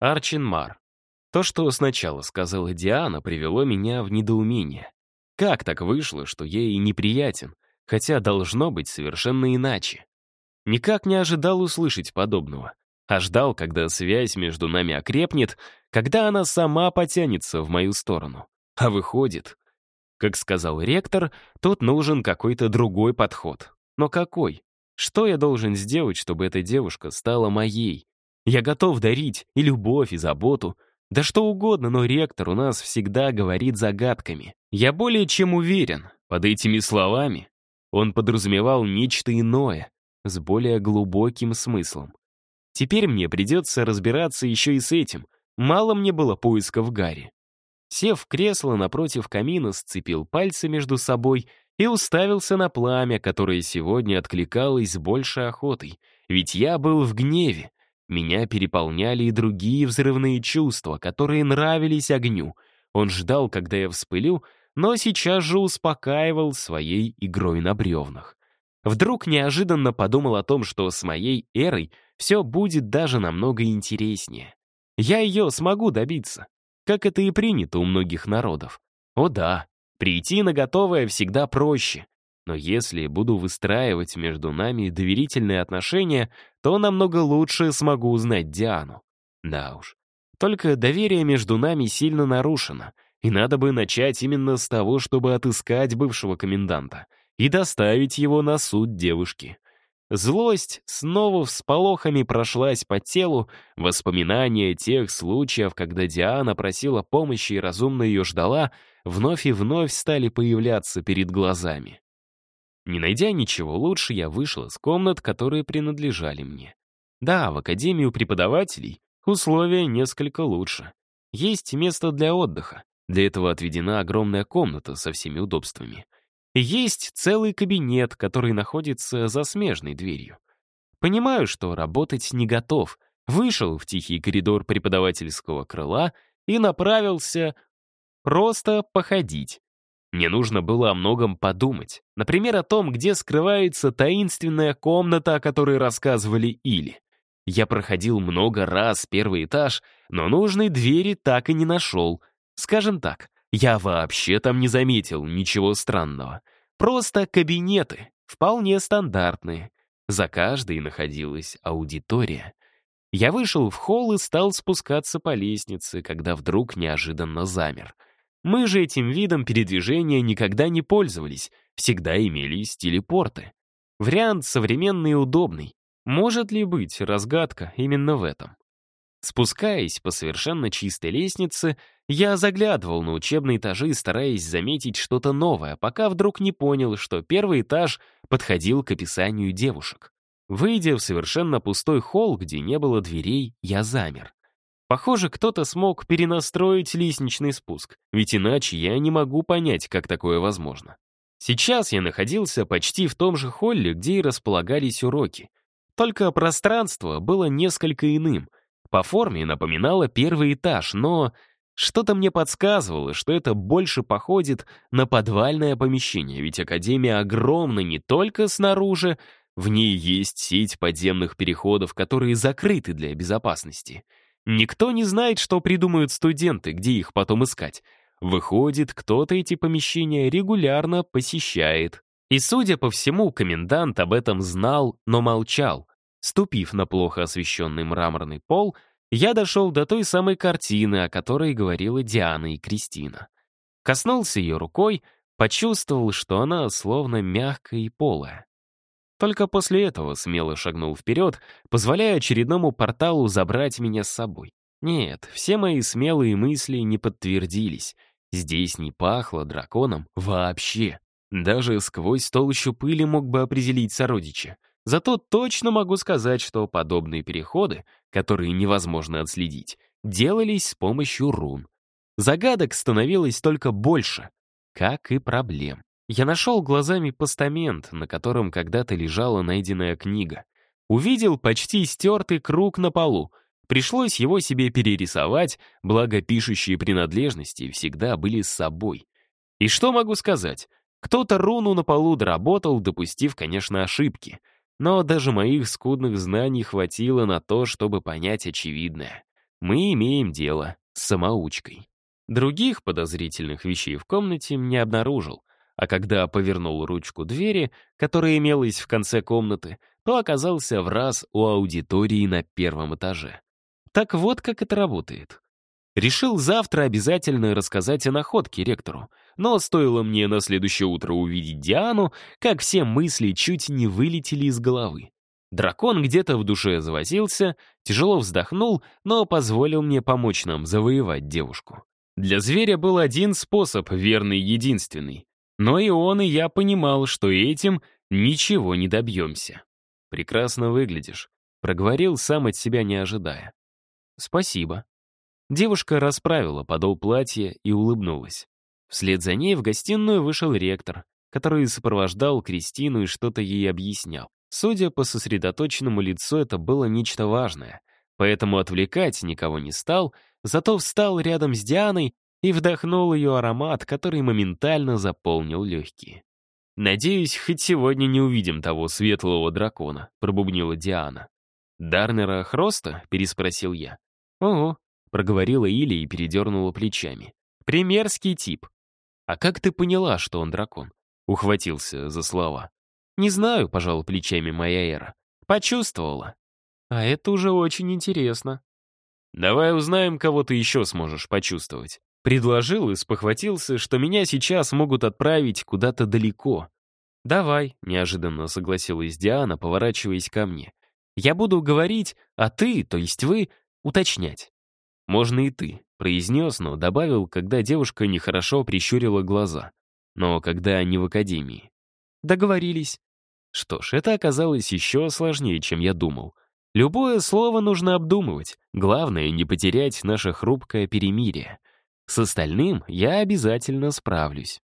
Арчин Мар. То, что сначала сказала Диана, привело меня в недоумение. Как так вышло, что я ей неприятен, хотя должно быть совершенно иначе? Никак не ожидал услышать подобного, а ждал, когда связь между нами окрепнет, когда она сама потянется в мою сторону. А выходит, как сказал ректор, тут нужен какой-то другой подход. Но какой? Что я должен сделать, чтобы эта девушка стала моей? Я готов дарить и любовь, и заботу, да что угодно, но ректор у нас всегда говорит загадками. Я более чем уверен, под этими словами он подразумевал нечто иное, с более глубоким смыслом. Теперь мне придется разбираться еще и с этим. Мало мне было поисков Гарри. Сев в кресло напротив камина, сцепил пальцы между собой и уставился на пламя, которое сегодня откликалось с большей охотой. Ведь я был в гневе. Меня переполняли и другие взрывные чувства, которые нравились огню. Он ждал, когда я вспылю, но сейчас же успокаивал своей игрой на бревнах. Вдруг неожиданно подумал о том, что с моей эрой все будет даже намного интереснее. Я ее смогу добиться как это и принято у многих народов. О да, прийти на готовое всегда проще. Но если буду выстраивать между нами доверительные отношения, то намного лучше смогу узнать Диану. Да уж. Только доверие между нами сильно нарушено, и надо бы начать именно с того, чтобы отыскать бывшего коменданта и доставить его на суд девушки. Злость снова всполохами прошлась по телу, воспоминания тех случаев, когда Диана просила помощи и разумно ее ждала, вновь и вновь стали появляться перед глазами. Не найдя ничего лучше, я вышел из комнат, которые принадлежали мне. Да, в Академию преподавателей условия несколько лучше. Есть место для отдыха. Для этого отведена огромная комната со всеми удобствами — есть целый кабинет, который находится за смежной дверью. Понимаю, что работать не готов. Вышел в тихий коридор преподавательского крыла и направился просто походить. Мне нужно было о многом подумать. Например, о том, где скрывается таинственная комната, о которой рассказывали Или. Я проходил много раз первый этаж, но нужной двери так и не нашел. Скажем так, я вообще там не заметил ничего странного. Просто кабинеты, вполне стандартные. За каждой находилась аудитория. Я вышел в холл и стал спускаться по лестнице, когда вдруг неожиданно замер. Мы же этим видом передвижения никогда не пользовались, всегда имелись телепорты. Вариант современный и удобный. Может ли быть разгадка именно в этом? Спускаясь по совершенно чистой лестнице, я заглядывал на учебные этажи, стараясь заметить что-то новое, пока вдруг не понял, что первый этаж подходил к описанию девушек. Выйдя в совершенно пустой холл, где не было дверей, я замер. Похоже, кто-то смог перенастроить лестничный спуск, ведь иначе я не могу понять, как такое возможно. Сейчас я находился почти в том же холле, где и располагались уроки. Только пространство было несколько иным — по форме напоминала первый этаж, но что-то мне подсказывало, что это больше походит на подвальное помещение, ведь Академия огромна не только снаружи, в ней есть сеть подземных переходов, которые закрыты для безопасности. Никто не знает, что придумают студенты, где их потом искать. Выходит, кто-то эти помещения регулярно посещает. И, судя по всему, комендант об этом знал, но молчал. Ступив на плохо освещенный мраморный пол, я дошел до той самой картины, о которой говорила Диана и Кристина. Коснулся ее рукой, почувствовал, что она словно мягкая и полая. Только после этого смело шагнул вперед, позволяя очередному порталу забрать меня с собой. Нет, все мои смелые мысли не подтвердились. Здесь не пахло драконом вообще. Даже сквозь толщу пыли мог бы определить сородича. Зато точно могу сказать, что подобные переходы, которые невозможно отследить, делались с помощью рун. Загадок становилось только больше, как и проблем. Я нашел глазами постамент, на котором когда-то лежала найденная книга. Увидел почти стертый круг на полу. Пришлось его себе перерисовать, благо пишущие принадлежности всегда были с собой. И что могу сказать? Кто-то руну на полу доработал, допустив, конечно, ошибки — но даже моих скудных знаний хватило на то, чтобы понять очевидное. мы имеем дело с самоучкой. Других подозрительных вещей в комнате не обнаружил, а когда повернул ручку двери, которая имелась в конце комнаты, то оказался в раз у аудитории на первом этаже. Так вот как это работает. Решил завтра обязательно рассказать о находке ректору, но стоило мне на следующее утро увидеть Диану, как все мысли чуть не вылетели из головы. Дракон где-то в душе завозился, тяжело вздохнул, но позволил мне помочь нам завоевать девушку. Для зверя был один способ, верный единственный. Но и он, и я понимал, что этим ничего не добьемся. «Прекрасно выглядишь», — проговорил сам от себя не ожидая. «Спасибо». Девушка расправила подол платья и улыбнулась. Вслед за ней в гостиную вышел ректор, который сопровождал Кристину и что-то ей объяснял. Судя по сосредоточенному лицу, это было нечто важное, поэтому отвлекать никого не стал, зато встал рядом с Дианой и вдохнул ее аромат, который моментально заполнил легкие. «Надеюсь, хоть сегодня не увидим того светлого дракона», — пробубнила Диана. «Дарнера Хроста?» — переспросил я. «Ого», — проговорила Иля и передернула плечами. «Примерский тип». «А как ты поняла, что он дракон?» — ухватился за слова. «Не знаю», — пожала плечами моя Эра. «Почувствовала». «А это уже очень интересно». «Давай узнаем, кого ты еще сможешь почувствовать». Предложил и спохватился, что меня сейчас могут отправить куда-то далеко. «Давай», — неожиданно согласилась Диана, поворачиваясь ко мне. «Я буду говорить, а ты, то есть вы, уточнять». «Можно и ты», — произнес, но добавил, когда девушка нехорошо прищурила глаза. Но когда не в академии. «Договорились». Что ж, это оказалось еще сложнее, чем я думал. Любое слово нужно обдумывать. Главное — не потерять наше хрупкое перемирие. С остальным я обязательно справлюсь.